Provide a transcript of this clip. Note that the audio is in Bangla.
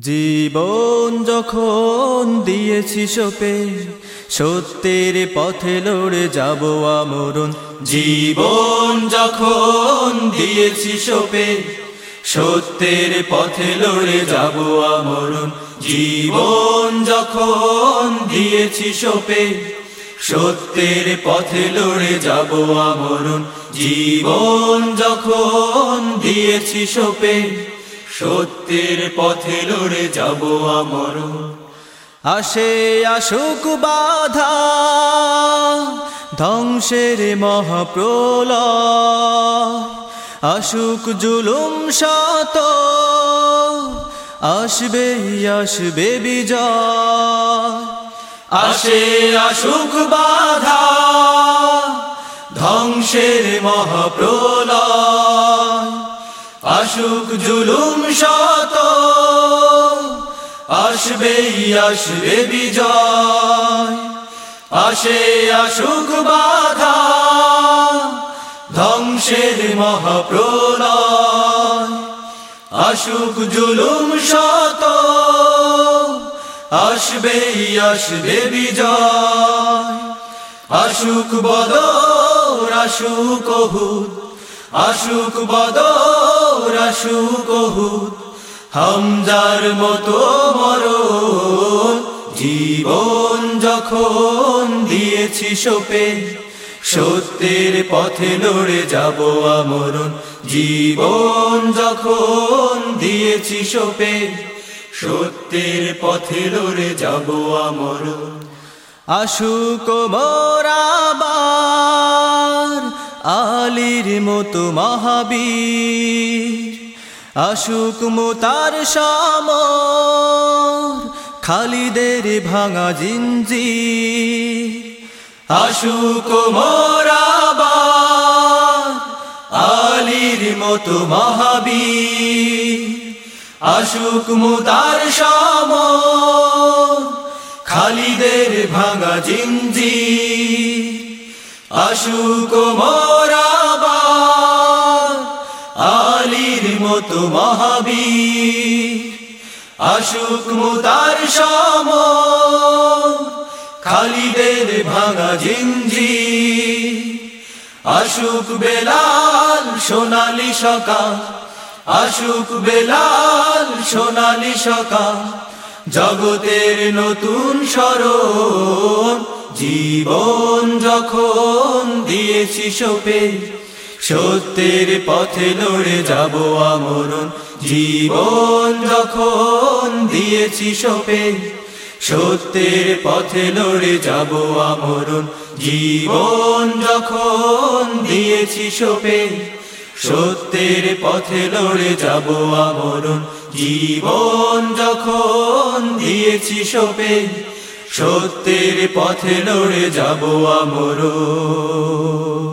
জীবন যখন দিয়েছি সোপে, সত্যের পথে লড়ে যাব আমরণ। জীবন যখন দিয়েছি সোপে, সত্যের পথে লড়ে যাব আমরণ। জীবন যখন দিয়েছি সোপে, সত্যের পথে লড়ে যাব আমরণ। জীবন যখন দিয়েছি সোপে সত্যের পথে লড়ে যাব আমর। আসে আসুক বাধা, ধ্বংসের মহাপ্রল আসুক জুলুম শত আসবে আসবে বিজয়। আসে আসুক বাধা, ধ্বংসের মহাপ্রলয়। আসুক জুলুম শত, আসবে আসবে বিজয়, আসে আসুক বাধা, ধ্বংসের মহাপ্রলয়। আসুক জুলুম শত, আসবে আসবে বিজয় আসুক বদর আসুক হুদ আসুক বদর, আসুক হুদ হামজার মতো মর জীবন যখন দিয়েছি সোপে, সত্যের পথে লড়ে যাব আমরণ, জীবন যখন দিয়েছি সোপে, সত্যের পথে লড়ে যাব আমরণ। আশুক মোরাবার আলীর মতো মহাবীর। আশুক মোতার সাম খালিদের ভাঙা জিঞ্জি আশুক মোরাবার আলীর মতো মহাবীর। আশুক মুতার সাম খালিদের ভাঙা জিঞ্জি আশুক মোরাবা মতো মহাবীর। আশুক মুতার সাম খালিদের ভাঙা জিঞ্জি আশুক বেলাল, সোনালি সকাল। আশুক বেলাল, সোনালি সকাল। জগতের নতুন স্মরণ, জীবন যখন দিয়েছি সোপে সত্যের পথে লড়ে যাব আমরণ। জীবন যখন দিয়েছি সোপে, সত্যের পথে লড়ে যাব আমরণ। জীবন যখন দিয়েছি সোপে, সত্যের পথে লড়ে যাব আমরণ। জীবন যখন দিয়েছি সোপে, সত্যের পথে লড়ে যাব আমরণ।